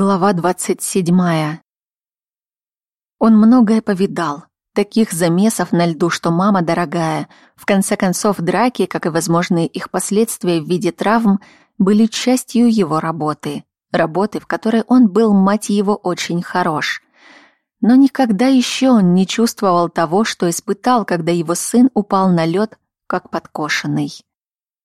Глава двадцать седьмая. Он многое повидал. Таких замесов на льду, что мама дорогая. В конце концов, драки, как и возможные их последствия в виде травм, были частью его работы. Работы, в которой он был, мать его, очень хорош. Но никогда еще он не чувствовал того, что испытал, когда его сын упал на лед, как подкошенный.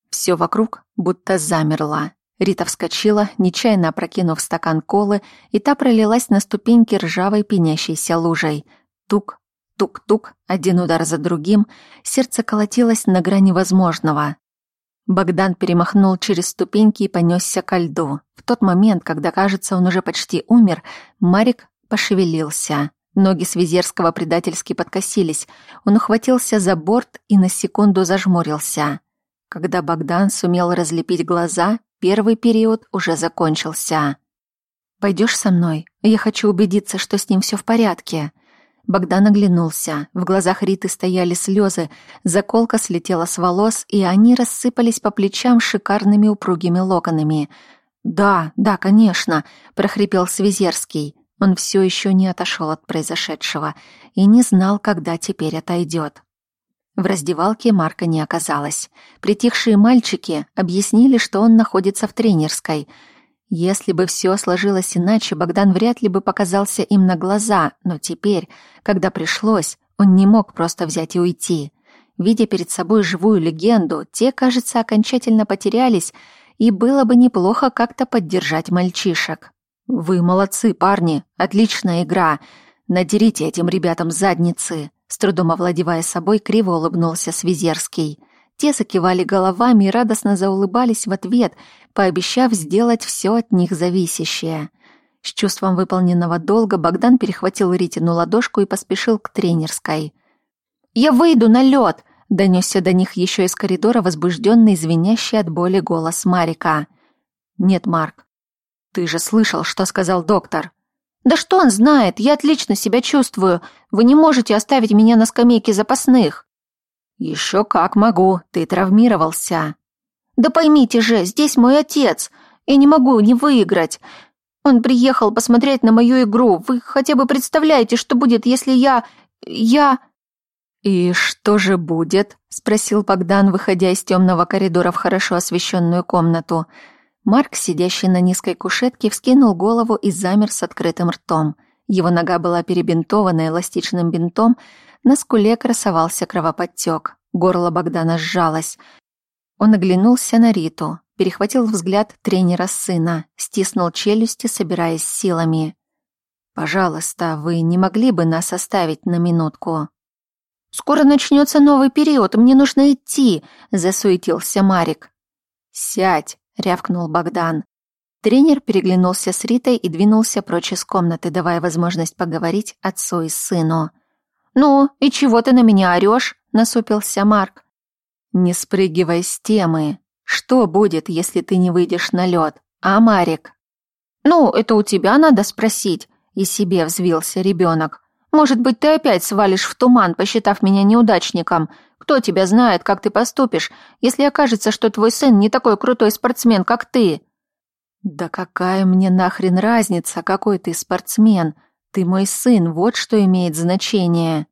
Все вокруг будто замерло. Рита вскочила, нечаянно опрокинув стакан колы, и та пролилась на ступеньки ржавой пенящейся лужей. Тук, тук-тук, один удар за другим, сердце колотилось на грани возможного. Богдан перемахнул через ступеньки и понесся ко льду. В тот момент, когда, кажется, он уже почти умер, Марик пошевелился. Ноги Свизерского предательски подкосились. Он ухватился за борт и на секунду зажмурился. Когда Богдан сумел разлепить глаза, Первый период уже закончился. Пойдешь со мной? Я хочу убедиться, что с ним все в порядке». Богдан оглянулся. В глазах Риты стояли слезы, заколка слетела с волос, и они рассыпались по плечам шикарными упругими локонами. «Да, да, конечно», — прохрипел Свизерский. Он все еще не отошел от произошедшего и не знал, когда теперь отойдет. В раздевалке Марка не оказалось. Притихшие мальчики объяснили, что он находится в тренерской. Если бы все сложилось иначе, Богдан вряд ли бы показался им на глаза, но теперь, когда пришлось, он не мог просто взять и уйти. Видя перед собой живую легенду, те, кажется, окончательно потерялись, и было бы неплохо как-то поддержать мальчишек. «Вы молодцы, парни, отличная игра. Надерите этим ребятам задницы», с трудом овладевая собой, криво улыбнулся Свизерский. Те закивали головами и радостно заулыбались в ответ, пообещав сделать все от них зависящее. С чувством выполненного долга Богдан перехватил Ритину ладошку и поспешил к тренерской. «Я выйду на лед!» — донесся до них еще из коридора возбужденный, звенящий от боли голос Марика. «Нет, Марк, ты же слышал, что сказал доктор?» «Да что он знает? Я отлично себя чувствую. Вы не можете оставить меня на скамейке запасных». «Еще как могу. Ты травмировался». «Да поймите же, здесь мой отец. Я не могу не выиграть. Он приехал посмотреть на мою игру. Вы хотя бы представляете, что будет, если я... я...» «И что же будет?» — спросил Богдан, выходя из темного коридора в хорошо освещенную комнату. Марк, сидящий на низкой кушетке, вскинул голову и замер с открытым ртом. Его нога была перебинтована эластичным бинтом, на скуле красовался кровоподтек. Горло Богдана сжалось. Он оглянулся на Риту, перехватил взгляд тренера сына, стиснул челюсти, собираясь силами. «Пожалуйста, вы не могли бы нас оставить на минутку?» «Скоро начнется новый период, мне нужно идти», — засуетился Марик. «Сядь», — рявкнул Богдан. Тренер переглянулся с Ритой и двинулся прочь из комнаты, давая возможность поговорить отцу и сыну. «Ну, и чего ты на меня орёшь?» — насупился Марк. «Не спрыгивай с темы. Что будет, если ты не выйдешь на лед, а, Марик?» «Ну, это у тебя надо спросить», — и себе взвился ребенок. «Может быть, ты опять свалишь в туман, посчитав меня неудачником. Кто тебя знает, как ты поступишь, если окажется, что твой сын не такой крутой спортсмен, как ты?» «Да какая мне нахрен разница, какой ты спортсмен? Ты мой сын, вот что имеет значение».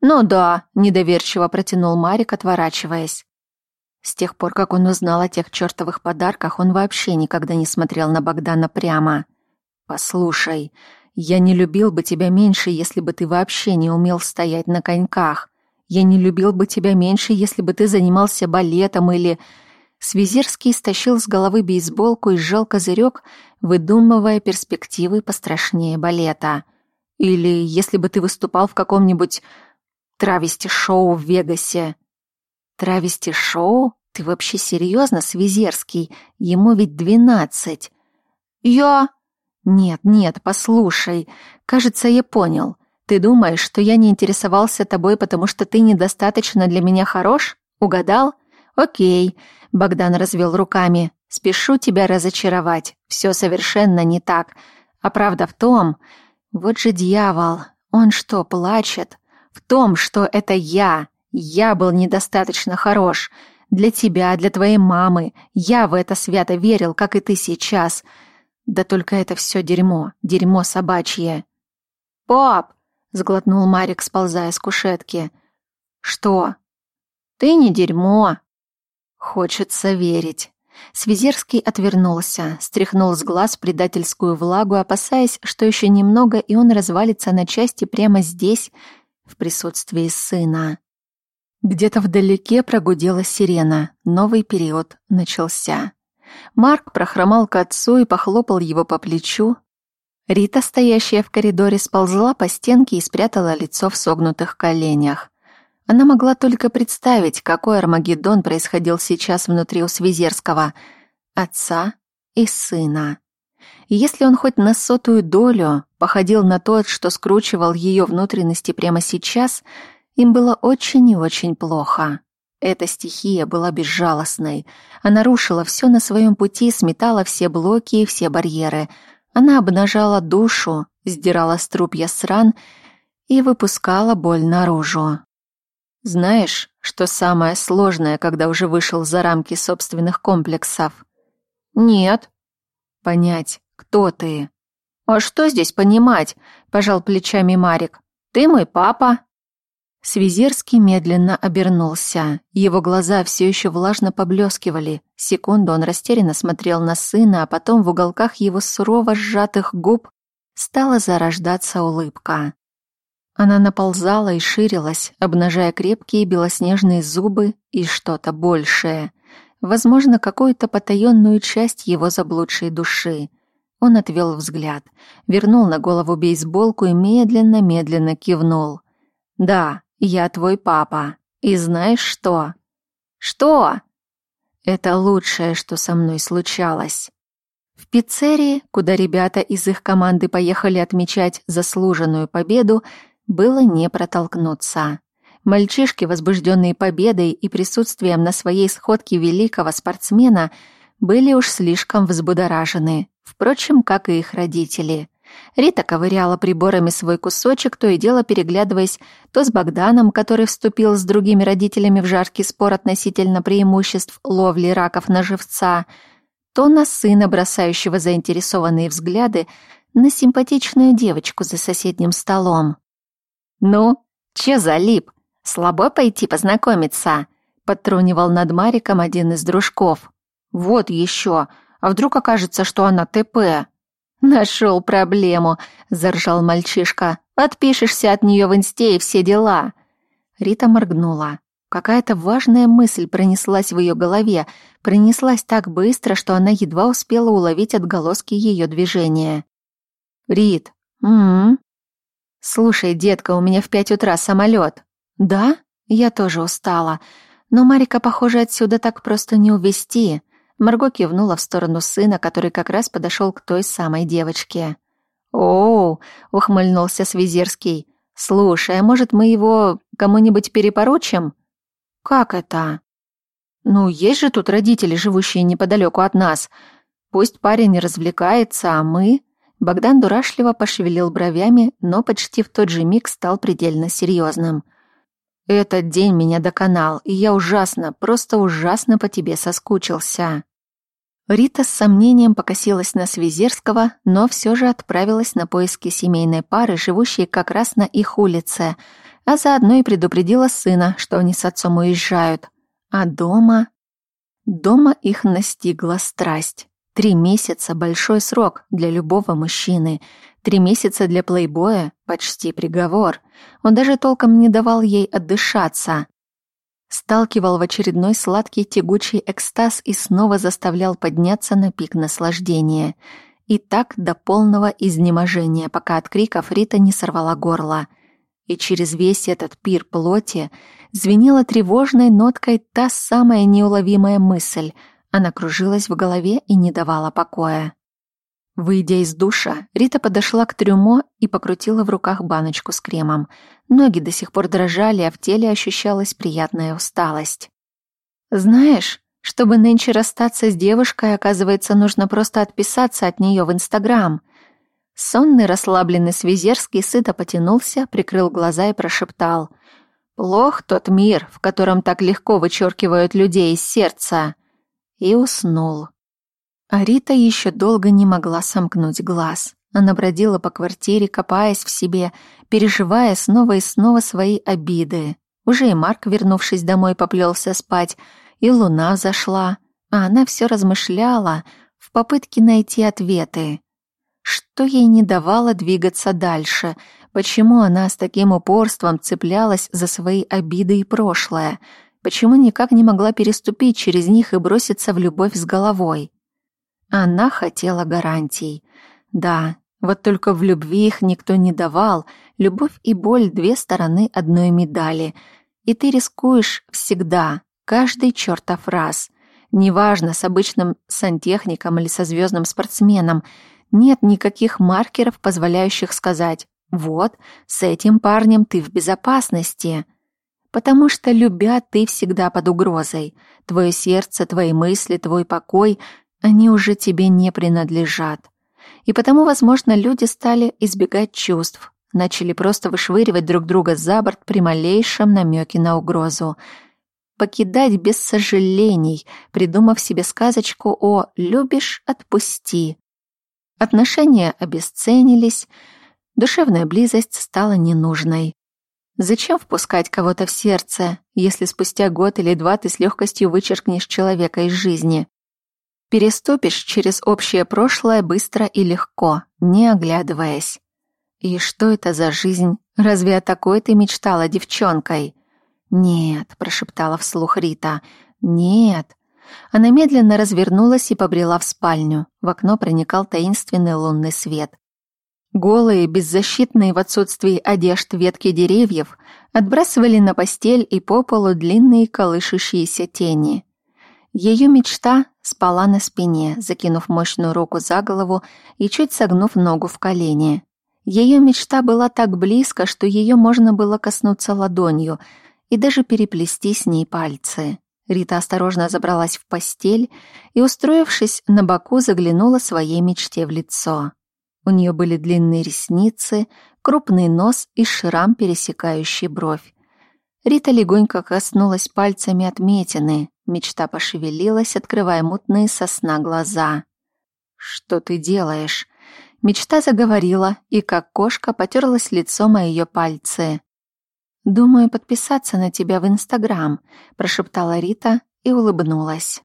«Ну да», — недоверчиво протянул Марик, отворачиваясь. С тех пор, как он узнал о тех чертовых подарках, он вообще никогда не смотрел на Богдана прямо. «Послушай, я не любил бы тебя меньше, если бы ты вообще не умел стоять на коньках. Я не любил бы тебя меньше, если бы ты занимался балетом или...» Свизерский стащил с головы бейсболку и сжал козырек, выдумывая перспективы пострашнее балета. «Или если бы ты выступал в каком-нибудь травести-шоу в Вегасе». «Травести-шоу? Ты вообще серьезно, Свизерский? Ему ведь двенадцать». «Я...» «Нет, нет, послушай. Кажется, я понял. Ты думаешь, что я не интересовался тобой, потому что ты недостаточно для меня хорош? Угадал? Окей. Богдан развел руками. Спешу тебя разочаровать. Все совершенно не так. А правда в том... Вот же дьявол. Он что, плачет? В том, что это я. Я был недостаточно хорош. Для тебя, для твоей мамы. Я в это свято верил, как и ты сейчас. Да только это все дерьмо, дерьмо собачье. «Пап!» — сглотнул Марик, сползая с кушетки. «Что?» «Ты не дерьмо!» Хочется верить. Свизерский отвернулся, стряхнул с глаз предательскую влагу, опасаясь, что еще немного, и он развалится на части прямо здесь, в присутствии сына. Где-то вдалеке прогудела сирена. Новый период начался. Марк прохромал к отцу и похлопал его по плечу. Рита, стоящая в коридоре, сползла по стенке и спрятала лицо в согнутых коленях. Она могла только представить, какой Армагеддон происходил сейчас внутри у Свизерского, отца и сына. И если он хоть на сотую долю походил на тот, что скручивал ее внутренности прямо сейчас, им было очень и очень плохо. Эта стихия была безжалостной. Она рушила все на своем пути, сметала все блоки и все барьеры. Она обнажала душу, сдирала струпья сран и выпускала боль наружу. Знаешь, что самое сложное, когда уже вышел за рамки собственных комплексов? Нет. Понять, кто ты. А что здесь понимать? Пожал плечами Марик. Ты мой папа. Свизерский медленно обернулся. Его глаза все еще влажно поблескивали. Секунду он растерянно смотрел на сына, а потом в уголках его сурово сжатых губ стала зарождаться улыбка. Она наползала и ширилась, обнажая крепкие белоснежные зубы и что-то большее. Возможно, какую-то потаенную часть его заблудшей души. Он отвел взгляд, вернул на голову бейсболку и медленно-медленно кивнул. «Да, я твой папа. И знаешь что?» «Что?» «Это лучшее, что со мной случалось». В пиццерии, куда ребята из их команды поехали отмечать заслуженную победу, было не протолкнуться. Мальчишки, возбужденные победой и присутствием на своей сходке великого спортсмена, были уж слишком взбудоражены, впрочем, как и их родители. Рита ковыряла приборами свой кусочек, то и дело переглядываясь то с Богданом, который вступил с другими родителями в жаркий спор относительно преимуществ ловли раков на живца, то на сына, бросающего заинтересованные взгляды на симпатичную девочку за соседним столом. «Ну, че залип? Слабо пойти познакомиться?» — подтрунивал над Мариком один из дружков. «Вот еще. А вдруг окажется, что она ТП?» «Нашел проблему», — заржал мальчишка. «Отпишешься от нее в инсте и все дела». Рита моргнула. Какая-то важная мысль пронеслась в ее голове, пронеслась так быстро, что она едва успела уловить отголоски ее движения. «Рит, м, «Слушай, детка, у меня в пять утра самолет». «Да? Я тоже устала. Но Марика, похоже, отсюда так просто не увезти». Марго кивнула в сторону сына, который как раз подошел к той самой девочке. «Оу!» — ухмыльнулся Свизерский. «Слушай, а может, мы его кому-нибудь перепоручим?» «Как это?» «Ну, есть же тут родители, живущие неподалеку от нас. Пусть парень развлекается, а мы...» Богдан дурашливо пошевелил бровями, но почти в тот же миг стал предельно серьезным. «Этот день меня доконал, и я ужасно, просто ужасно по тебе соскучился». Рита с сомнением покосилась на Свизерского, но все же отправилась на поиски семейной пары, живущей как раз на их улице, а заодно и предупредила сына, что они с отцом уезжают. А дома... Дома их настигла страсть. Три месяца — большой срок для любого мужчины. Три месяца для плейбоя — почти приговор. Он даже толком не давал ей отдышаться. Сталкивал в очередной сладкий тягучий экстаз и снова заставлял подняться на пик наслаждения. И так до полного изнеможения, пока от криков Рита не сорвала горло. И через весь этот пир плоти звенела тревожной ноткой та самая неуловимая мысль — она кружилась в голове и не давала покоя. Выйдя из душа, Рита подошла к трюмо и покрутила в руках баночку с кремом. Ноги до сих пор дрожали, а в теле ощущалась приятная усталость. «Знаешь, чтобы нынче расстаться с девушкой, оказывается, нужно просто отписаться от нее в Инстаграм». Сонный, расслабленный Свизерский сыто потянулся, прикрыл глаза и прошептал. «Плох тот мир, в котором так легко вычеркивают людей из сердца» и уснул. А Рита еще долго не могла сомкнуть глаз. Она бродила по квартире, копаясь в себе, переживая снова и снова свои обиды. Уже и Марк, вернувшись домой, поплелся спать, и луна взошла, а она все размышляла в попытке найти ответы. Что ей не давало двигаться дальше? Почему она с таким упорством цеплялась за свои обиды и прошлое? Почему никак не могла переступить через них и броситься в любовь с головой? Она хотела гарантий. Да, вот только в любви их никто не давал. Любовь и боль — две стороны одной медали. И ты рискуешь всегда, каждый чертов раз. Неважно, с обычным сантехником или со звездным спортсменом — нет никаких маркеров, позволяющих сказать «Вот, с этим парнем ты в безопасности». Потому что, любя, ты всегда под угрозой. Твое сердце, твои мысли, твой покой, они уже тебе не принадлежат. И потому, возможно, люди стали избегать чувств, начали просто вышвыривать друг друга за борт при малейшем намеке на угрозу. Покидать без сожалений, придумав себе сказочку о «любишь — отпусти», Отношения обесценились, душевная близость стала ненужной. Зачем впускать кого-то в сердце, если спустя год или два ты с легкостью вычеркнешь человека из жизни? Переступишь через общее прошлое быстро и легко, не оглядываясь. И что это за жизнь? Разве о такой ты мечтала девчонкой? Нет, прошептала вслух Рита. Нет. Она медленно развернулась и побрела в спальню. В окно проникал таинственный лунный свет. Голые, беззащитные в отсутствии одежд ветки деревьев отбрасывали на постель и по полу длинные колышущиеся тени. Ее мечта спала на спине, закинув мощную руку за голову и чуть согнув ногу в колени. Ее мечта была так близко, что ее можно было коснуться ладонью и даже переплести с ней пальцы. Рита осторожно забралась в постель и, устроившись на боку, заглянула своей мечте в лицо. У нее были длинные ресницы, крупный нос и шрам, пересекающий бровь. Рита легонько коснулась пальцами отметины. Мечта пошевелилась, открывая мутные сосна глаза. «Что ты делаешь?» Мечта заговорила, и как кошка потерлась лицом о ее пальцы. «Думаю подписаться на тебя в Инстаграм», — прошептала Рита и улыбнулась.